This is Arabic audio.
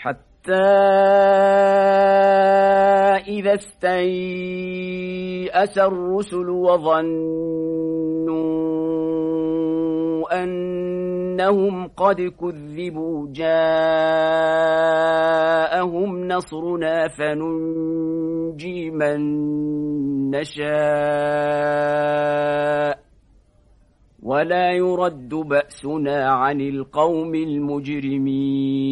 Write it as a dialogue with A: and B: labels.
A: حتى إذا استيأس الرسل وظنوا أنهم قد كذبوا جاءهم نصرنا فننجي من نشاء ولا يرد بأسنا عن القوم المجرمين